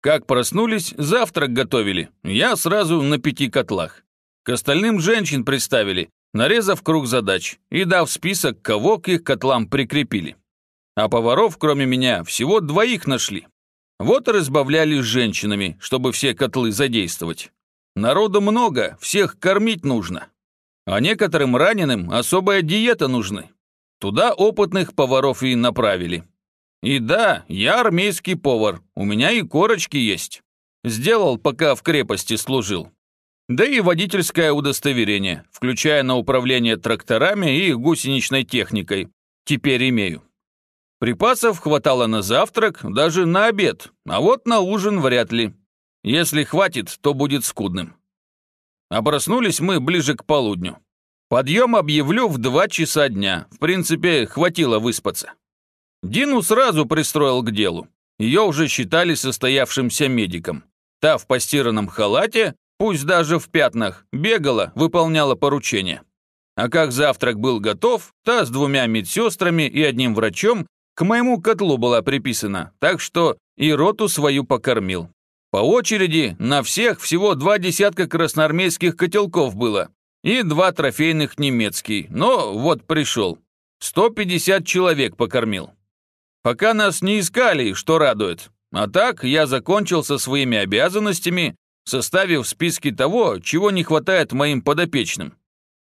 Как проснулись, завтрак готовили. Я сразу на пяти котлах. К остальным женщин представили, нарезав круг задач и дав список, кого к их котлам прикрепили. А поваров, кроме меня, всего двоих нашли. Вот и разбавляли женщинами, чтобы все котлы задействовать. Народу много, всех кормить нужно. А некоторым раненым особая диета нужны. Туда опытных поваров и направили. И да, я армейский повар, у меня и корочки есть. Сделал, пока в крепости служил. Да и водительское удостоверение, включая на управление тракторами и гусеничной техникой, теперь имею. Припасов хватало на завтрак, даже на обед, а вот на ужин вряд ли. Если хватит, то будет скудным. А мы ближе к полудню. Подъем объявлю в два часа дня. В принципе, хватило выспаться. Дину сразу пристроил к делу. Ее уже считали состоявшимся медиком. Та в постиранном халате, пусть даже в пятнах, бегала, выполняла поручения. А как завтрак был готов, та с двумя медсестрами и одним врачом к моему котлу была приписана, так что и роту свою покормил. По очереди на всех всего два десятка красноармейских котелков было и два трофейных немецкий, но вот пришел. 150 человек покормил. Пока нас не искали, что радует. А так я закончил со своими обязанностями, составив списки того, чего не хватает моим подопечным.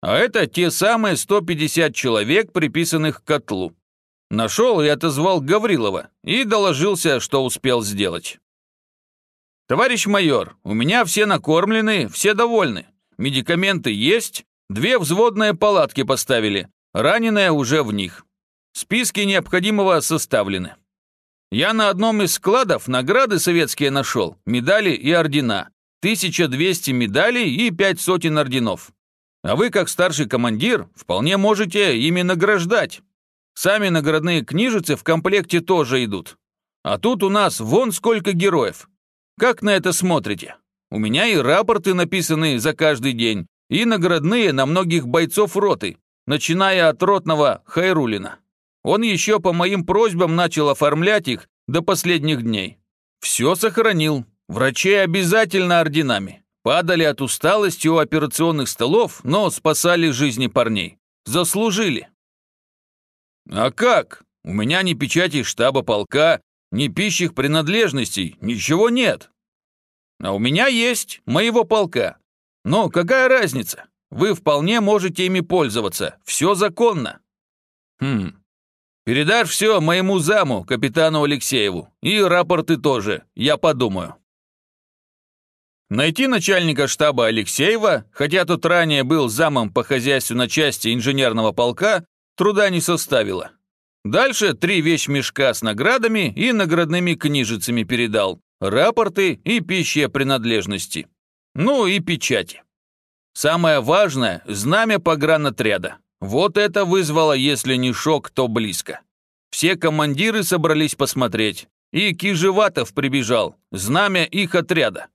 А это те самые 150 человек, приписанных к котлу. Нашел и отозвал Гаврилова и доложился, что успел сделать. «Товарищ майор, у меня все накормлены, все довольны. Медикаменты есть, две взводные палатки поставили, раненые уже в них. Списки необходимого составлены. Я на одном из складов награды советские нашел, медали и ордена. 1200 медалей и пять сотен орденов. А вы, как старший командир, вполне можете ими награждать. Сами наградные книжицы в комплекте тоже идут. А тут у нас вон сколько героев. Как на это смотрите? У меня и рапорты написаны за каждый день, и наградные на многих бойцов роты, начиная от ротного Хайрулина. Он еще по моим просьбам начал оформлять их до последних дней. Все сохранил. Врачей обязательно орденами. Падали от усталости у операционных столов, но спасали жизни парней. Заслужили. А как? У меня ни печати штаба полка, ни пищих принадлежностей, ничего нет. А у меня есть, моего полка. Но какая разница? Вы вполне можете ими пользоваться, все законно. Хм, Передашь все моему заму, капитану Алексееву, и рапорты тоже, я подумаю. Найти начальника штаба Алексеева, хотя тот ранее был замом по хозяйству на части инженерного полка, труда не составило. Дальше три вещмешка с наградами и наградными книжицами передал, рапорты и пищие принадлежности. Ну и печати. Самое важное – знамя погранотряда. Вот это вызвало, если не шок, то близко. Все командиры собрались посмотреть, и Кижеватов прибежал, знамя их отряда.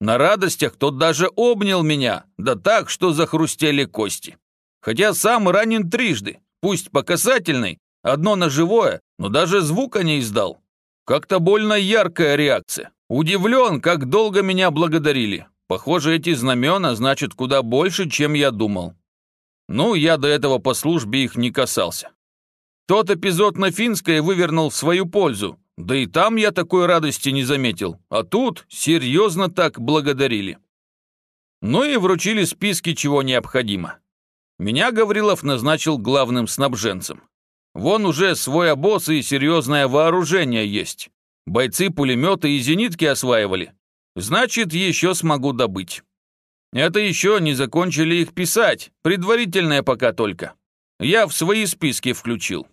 На радостях тот даже обнял меня, да так, что захрустели кости. Хотя сам ранен трижды, пусть по касательной, одно ножевое, но даже звука не издал. Как-то больно яркая реакция. Удивлен, как долго меня благодарили. Похоже, эти знамена значат куда больше, чем я думал. Ну, я до этого по службе их не касался. Тот эпизод на Финской вывернул в свою пользу, да и там я такой радости не заметил, а тут серьезно так благодарили. Ну и вручили списки, чего необходимо. Меня Гаврилов назначил главным снабженцем. Вон уже свой обоз и серьезное вооружение есть. Бойцы пулеметы и зенитки осваивали. Значит, еще смогу добыть. Это еще не закончили их писать, предварительное пока только. Я в свои списки включил.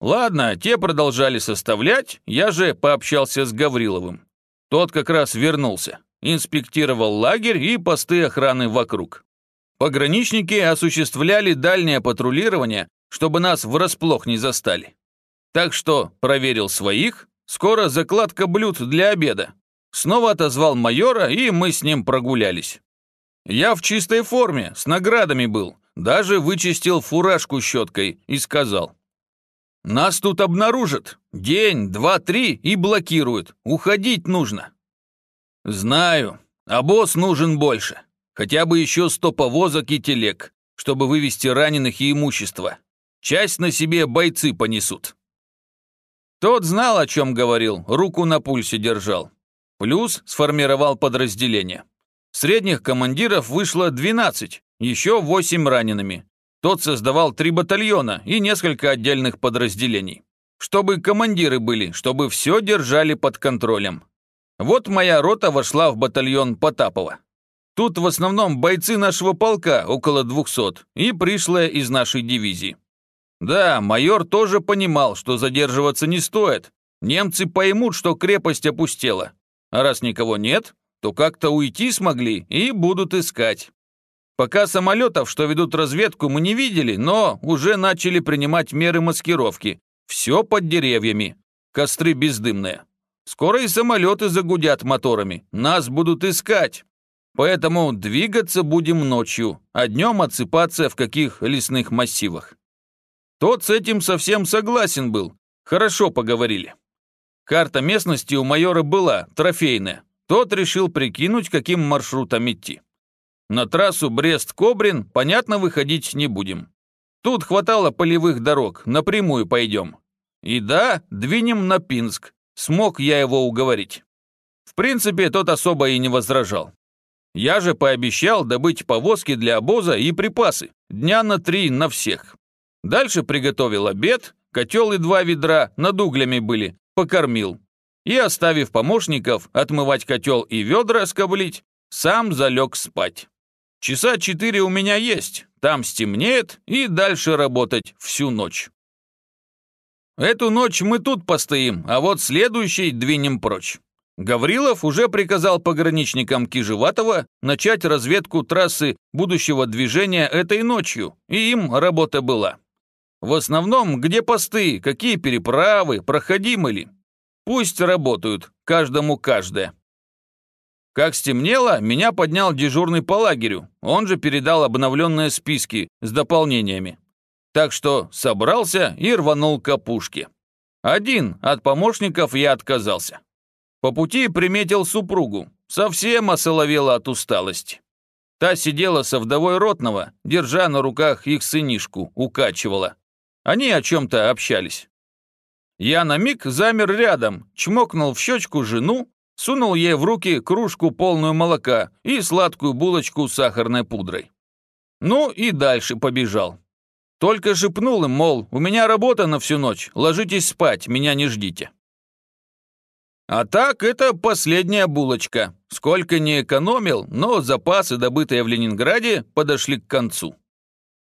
Ладно, те продолжали составлять, я же пообщался с Гавриловым. Тот как раз вернулся, инспектировал лагерь и посты охраны вокруг. Пограничники осуществляли дальнее патрулирование, чтобы нас врасплох не застали. Так что проверил своих, скоро закладка блюд для обеда. Снова отозвал майора, и мы с ним прогулялись. Я в чистой форме, с наградами был, даже вычистил фуражку щеткой и сказал. «Нас тут обнаружат. День, два, три и блокируют. Уходить нужно». Знаю. А босс нужен больше. Хотя бы еще сто повозок и телег, чтобы вывести раненых и имущество. Часть на себе бойцы понесут. Тот знал, о чем говорил, руку на пульсе держал. Плюс сформировал подразделение. Средних командиров вышло 12, еще 8 ранеными. Тот создавал три батальона и несколько отдельных подразделений. Чтобы командиры были, чтобы все держали под контролем. Вот моя рота вошла в батальон Потапова. Тут в основном бойцы нашего полка, около 200, и пришлые из нашей дивизии. Да, майор тоже понимал, что задерживаться не стоит. Немцы поймут, что крепость опустела. А раз никого нет, то как-то уйти смогли и будут искать. Пока самолетов, что ведут разведку, мы не видели, но уже начали принимать меры маскировки. Все под деревьями. Костры бездымные. Скоро и самолеты загудят моторами. Нас будут искать. Поэтому двигаться будем ночью, а днем отсыпаться в каких лесных массивах. Тот с этим совсем согласен был. Хорошо поговорили. Карта местности у майора была, трофейная. Тот решил прикинуть, каким маршрутом идти. На трассу Брест-Кобрин, понятно, выходить не будем. Тут хватало полевых дорог, напрямую пойдем. И да, двинем на Пинск. Смог я его уговорить. В принципе, тот особо и не возражал. Я же пообещал добыть повозки для обоза и припасы. Дня на три на всех. Дальше приготовил обед, котел и два ведра над углями были, покормил. И, оставив помощников отмывать котел и ведра скоблить, сам залег спать. Часа четыре у меня есть, там стемнеет, и дальше работать всю ночь. Эту ночь мы тут постоим, а вот следующий двинем прочь. Гаврилов уже приказал пограничникам Кижеватова начать разведку трассы будущего движения этой ночью, и им работа была. В основном, где посты, какие переправы, проходимы ли. Пусть работают, каждому каждое. Как стемнело, меня поднял дежурный по лагерю, он же передал обновленные списки с дополнениями. Так что собрался и рванул к опушке. Один от помощников я отказался. По пути приметил супругу, совсем осоловела от усталости. Та сидела со вдовой Ротного, держа на руках их сынишку, укачивала. Они о чем-то общались. Я на миг замер рядом, чмокнул в щечку жену, сунул ей в руки кружку полную молока и сладкую булочку с сахарной пудрой. Ну и дальше побежал. Только шепнул им, мол, у меня работа на всю ночь, ложитесь спать, меня не ждите. А так, это последняя булочка. Сколько не экономил, но запасы, добытые в Ленинграде, подошли к концу.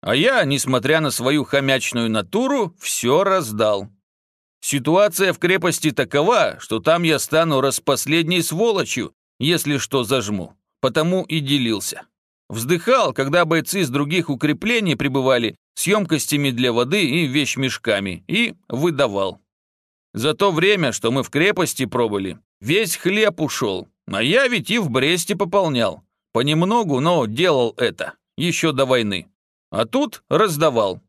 А я, несмотря на свою хомячную натуру, все раздал. Ситуация в крепости такова, что там я стану распоследней сволочью, если что зажму. Потому и делился. Вздыхал, когда бойцы с других укреплений прибывали с емкостями для воды и вещмешками, и выдавал. За то время, что мы в крепости пробыли, весь хлеб ушел, а я ведь и в Бресте пополнял. Понемногу, но делал это, еще до войны. А тут раздавал.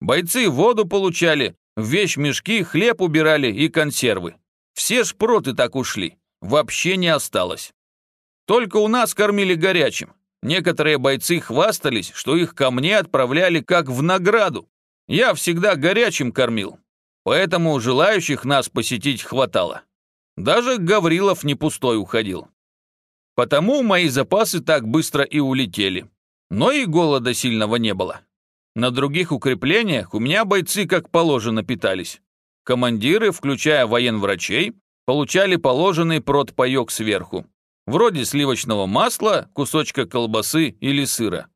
Бойцы воду получали, в вещмешки хлеб убирали и консервы. Все шпроты так ушли, вообще не осталось. Только у нас кормили горячим. Некоторые бойцы хвастались, что их ко мне отправляли как в награду. Я всегда горячим кормил, поэтому желающих нас посетить хватало. Даже Гаврилов не пустой уходил. Потому мои запасы так быстро и улетели. Но и голода сильного не было. На других укреплениях у меня бойцы как положено питались. Командиры, включая военврачей, получали положенный продпаек сверху. Вроде сливочного масла, кусочка колбасы или сыра.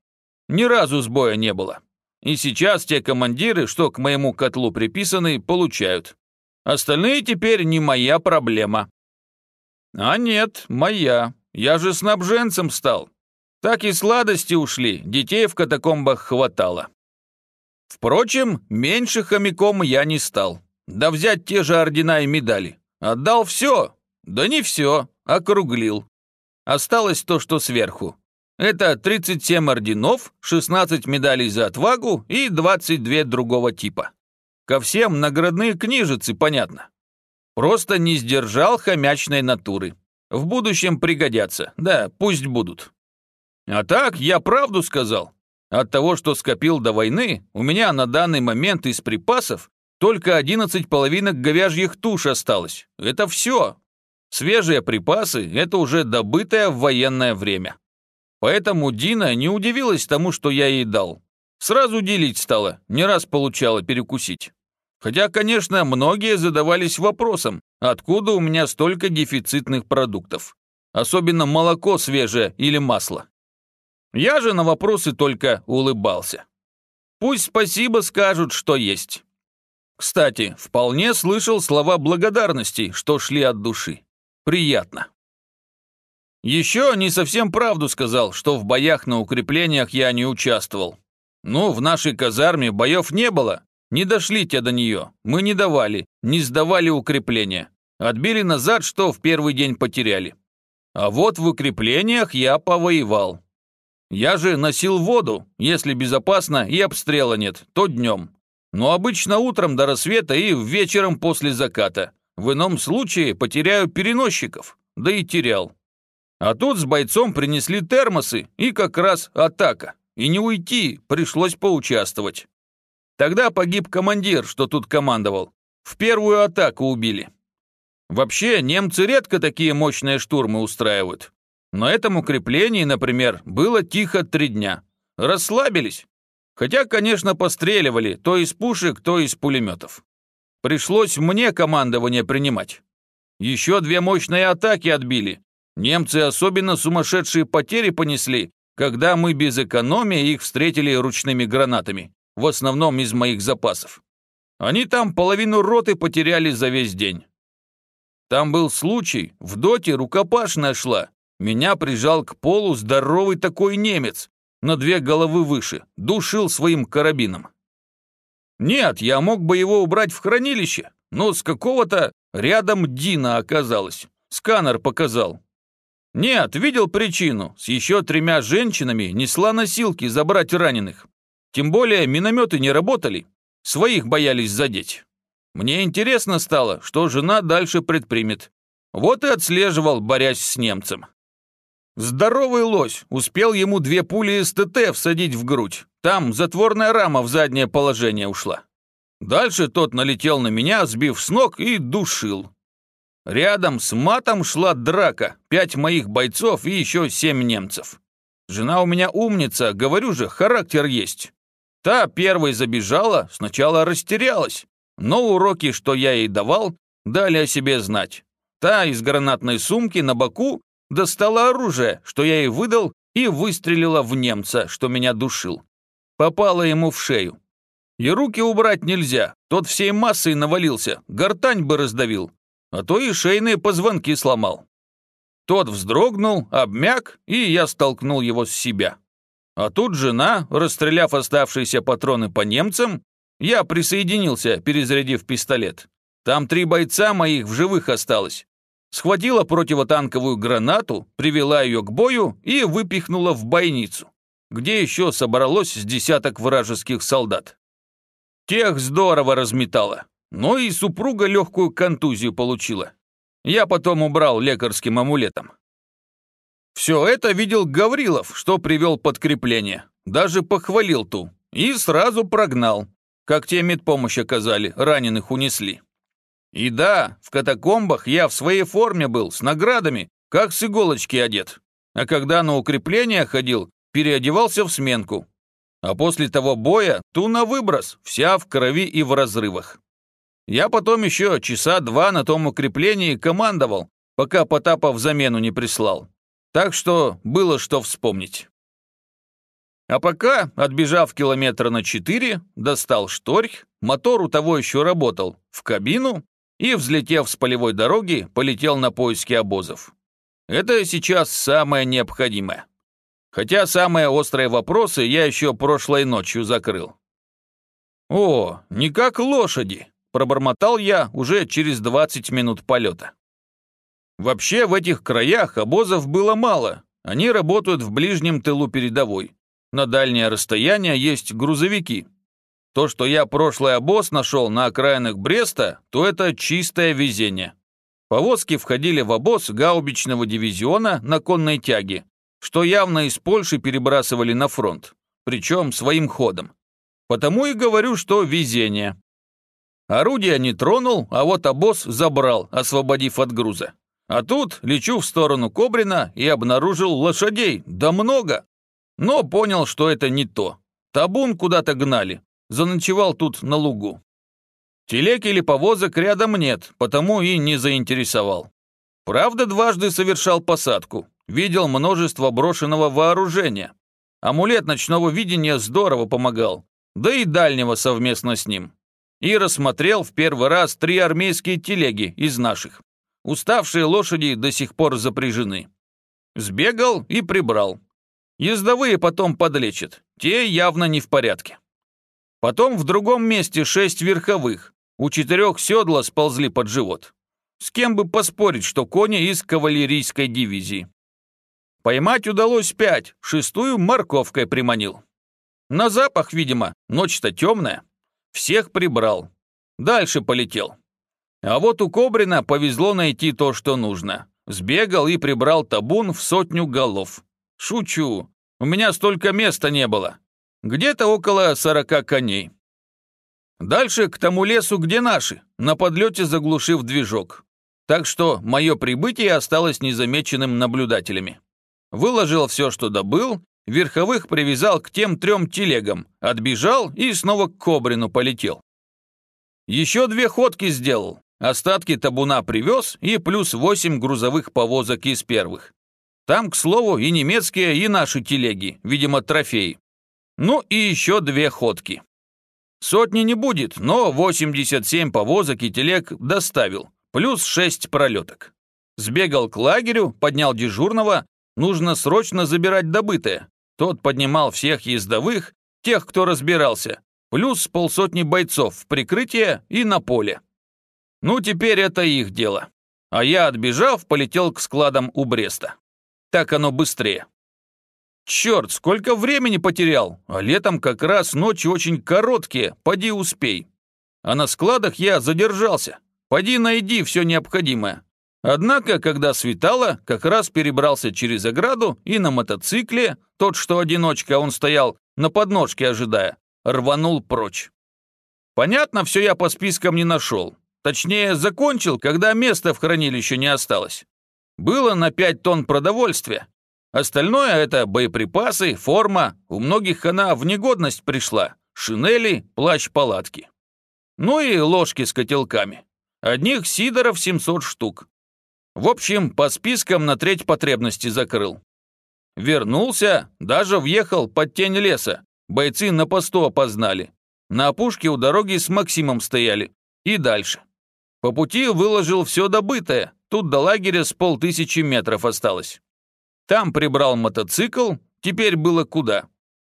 Ни разу сбоя не было. И сейчас те командиры, что к моему котлу приписаны, получают. Остальные теперь не моя проблема. А нет, моя. Я же снабженцем стал. Так и сладости ушли, детей в катакомбах хватало. Впрочем, меньше хомяком я не стал. Да взять те же ордена и медали. Отдал все. Да не все, округлил. Осталось то, что сверху. Это 37 орденов, 16 медалей за отвагу и 22 другого типа. Ко всем наградные книжицы, понятно. Просто не сдержал хомячной натуры. В будущем пригодятся, да, пусть будут. А так, я правду сказал. От того, что скопил до войны, у меня на данный момент из припасов только 11 половинок говяжьих туш осталось. Это все. Свежие припасы – это уже добытое в военное время. Поэтому Дина не удивилась тому, что я ей дал. Сразу делить стала, не раз получала перекусить. Хотя, конечно, многие задавались вопросом, откуда у меня столько дефицитных продуктов. Особенно молоко свежее или масло. Я же на вопросы только улыбался. Пусть спасибо скажут, что есть. Кстати, вполне слышал слова благодарности, что шли от души. Приятно. Еще не совсем правду сказал, что в боях на укреплениях я не участвовал. Ну, в нашей казарме боев не было. Не дошли те до нее. Мы не давали, не сдавали укрепления. Отбили назад, что в первый день потеряли. А вот в укреплениях я повоевал. Я же носил воду, если безопасно и обстрела нет, то днем. Но обычно утром до рассвета и вечером после заката. В ином случае потеряю переносчиков, да и терял. А тут с бойцом принесли термосы, и как раз атака. И не уйти, пришлось поучаствовать. Тогда погиб командир, что тут командовал. В первую атаку убили. Вообще, немцы редко такие мощные штурмы устраивают. На этом укреплении, например, было тихо три дня. Расслабились, Хотя, конечно, постреливали то из пушек, то из пулеметов. Пришлось мне командование принимать. Еще две мощные атаки отбили. Немцы особенно сумасшедшие потери понесли, когда мы без экономии их встретили ручными гранатами, в основном из моих запасов. Они там половину роты потеряли за весь день. Там был случай, в доте рукопашная шла. Меня прижал к полу здоровый такой немец, на две головы выше, душил своим карабином. Нет, я мог бы его убрать в хранилище, но с какого-то рядом Дина оказалось. Сканер показал. Нет, видел причину. С еще тремя женщинами несла носилки забрать раненых. Тем более минометы не работали. Своих боялись задеть. Мне интересно стало, что жена дальше предпримет. Вот и отслеживал, борясь с немцем. Здоровый лось успел ему две пули из ТТ всадить в грудь. Там затворная рама в заднее положение ушла. Дальше тот налетел на меня, сбив с ног и душил. Рядом с матом шла драка, пять моих бойцов и еще семь немцев. Жена у меня умница, говорю же, характер есть. Та первой забежала, сначала растерялась, но уроки, что я ей давал, дали о себе знать. Та из гранатной сумки на боку достала оружие, что я ей выдал, и выстрелила в немца, что меня душил. Попала ему в шею. И руки убрать нельзя, тот всей массой навалился, гортань бы раздавил, а то и шейные позвонки сломал. Тот вздрогнул, обмяк, и я столкнул его с себя. А тут жена, расстреляв оставшиеся патроны по немцам, я присоединился, перезарядив пистолет. Там три бойца моих в живых осталось схватила противотанковую гранату, привела ее к бою и выпихнула в бойницу, где еще собралось с десяток вражеских солдат. Тех здорово разметала, но и супруга легкую контузию получила. Я потом убрал лекарским амулетом. Все это видел Гаврилов, что привел подкрепление. Даже похвалил ту. И сразу прогнал. Как те медпомощь оказали, раненых унесли. И да, в катакомбах я в своей форме был, с наградами, как с иголочки одет. А когда на укрепление ходил, переодевался в сменку. А после того боя ту на выброс, вся в крови и в разрывах. Я потом еще часа два на том укреплении командовал, пока Потапов замену не прислал. Так что было что вспомнить. А пока, отбежав километра на четыре, достал шторх, мотор у того еще работал, в кабину и, взлетев с полевой дороги, полетел на поиски обозов. Это сейчас самое необходимое. Хотя самые острые вопросы я еще прошлой ночью закрыл. «О, не как лошади!» – пробормотал я уже через 20 минут полета. Вообще в этих краях обозов было мало, они работают в ближнем тылу передовой. На дальнее расстояние есть грузовики, то, что я прошлый обоз нашел на окраинах Бреста, то это чистое везение. Повозки входили в обоз гаубичного дивизиона на конной тяге, что явно из Польши перебрасывали на фронт, причем своим ходом. Потому и говорю, что везение. Орудия не тронул, а вот обоз забрал, освободив от груза. А тут лечу в сторону Кобрина и обнаружил лошадей, да много. Но понял, что это не то. Табун куда-то гнали, заночевал тут на лугу. Телег или повозок рядом нет, потому и не заинтересовал. Правда, дважды совершал посадку, видел множество брошенного вооружения. Амулет ночного видения здорово помогал, да и дальнего совместно с ним. И рассмотрел в первый раз три армейские телеги из наших. Уставшие лошади до сих пор запряжены. Сбегал и прибрал. Ездовые потом подлечат, те явно не в порядке. Потом в другом месте шесть верховых, у четырех седла сползли под живот. С кем бы поспорить, что кони из кавалерийской дивизии. Поймать удалось пять, шестую морковкой приманил. На запах, видимо, ночь-то темная. Всех прибрал. Дальше полетел. А вот у Кобрина повезло найти то, что нужно. Сбегал и прибрал табун в сотню голов. Шучу. У меня столько места не было. Где-то около сорока коней. Дальше к тому лесу, где наши, на подлете заглушив движок. Так что мое прибытие осталось незамеченным наблюдателями. Выложил все, что добыл, верховых привязал к тем трем телегам, отбежал и снова к Кобрину полетел. Еще две ходки сделал, остатки табуна привез и плюс восемь грузовых повозок из первых. Там, к слову, и немецкие, и наши телеги, видимо, трофеи. Ну и еще две ходки. Сотни не будет, но 87 повозок и телег доставил, плюс 6 пролеток. Сбегал к лагерю, поднял дежурного, нужно срочно забирать добытое. Тот поднимал всех ездовых, тех, кто разбирался, плюс полсотни бойцов в прикрытие и на поле. Ну, теперь это их дело. А я, отбежав, полетел к складам у Бреста. Так оно быстрее. Черт, сколько времени потерял, а летом как раз ночи очень короткие, поди успей. А на складах я задержался, поди найди все необходимое. Однако, когда светало, как раз перебрался через ограду и на мотоцикле, тот, что одиночка, он стоял на подножке ожидая, рванул прочь. Понятно, все я по спискам не нашел. Точнее, закончил, когда места в хранилище не осталось. Было на 5 тонн продовольствия, Остальное это боеприпасы, форма, у многих она в негодность пришла, шинели, плащ-палатки. Ну и ложки с котелками. Одних сидоров 700 штук. В общем, по спискам на треть потребности закрыл. Вернулся, даже въехал под тень леса. Бойцы на посту опознали. На опушке у дороги с Максимом стояли. И дальше. По пути выложил все добытое. Тут до лагеря с полтысячи метров осталось. Там прибрал мотоцикл, теперь было куда.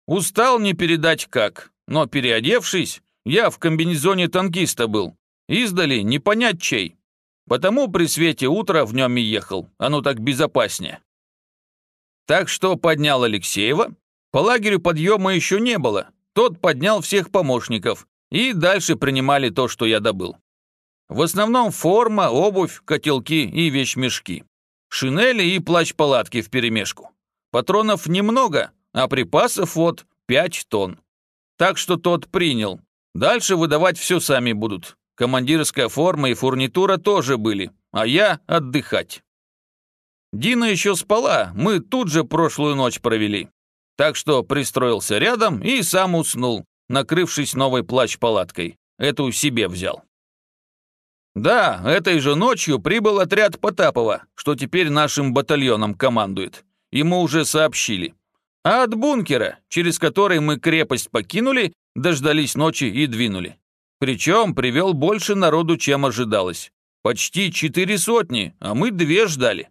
Устал не передать как, но переодевшись, я в комбинезоне танкиста был. Издали не понять чей. Потому при свете утра в нем и ехал, оно так безопаснее. Так что поднял Алексеева. По лагерю подъема еще не было. Тот поднял всех помощников, и дальше принимали то, что я добыл. В основном форма, обувь, котелки и вещмешки. Шинели и плащ-палатки вперемешку. Патронов немного, а припасов вот 5 тонн. Так что тот принял. Дальше выдавать все сами будут. Командирская форма и фурнитура тоже были, а я отдыхать. Дина еще спала, мы тут же прошлую ночь провели. Так что пристроился рядом и сам уснул, накрывшись новой плащ-палаткой. Эту себе взял. Да, этой же ночью прибыл отряд Потапова, что теперь нашим батальоном командует. Ему уже сообщили. А от бункера, через который мы крепость покинули, дождались ночи и двинули. Причем привел больше народу, чем ожидалось. Почти четыре сотни, а мы две ждали.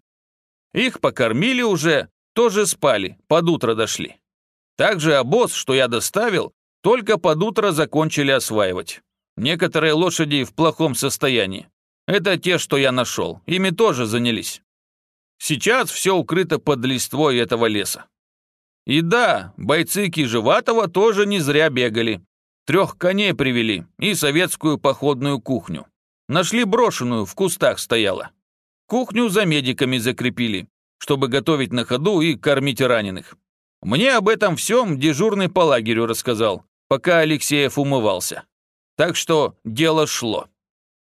Их покормили уже, тоже спали, под утро дошли. Также обоз, что я доставил, только под утро закончили осваивать. Некоторые лошади в плохом состоянии. Это те, что я нашел. Ими тоже занялись. Сейчас все укрыто под листвой этого леса. И да, бойцы Кижеватова тоже не зря бегали. Трех коней привели и советскую походную кухню. Нашли брошенную, в кустах стояла. Кухню за медиками закрепили, чтобы готовить на ходу и кормить раненых. Мне об этом всем дежурный по лагерю рассказал, пока Алексеев умывался. Так что дело шло.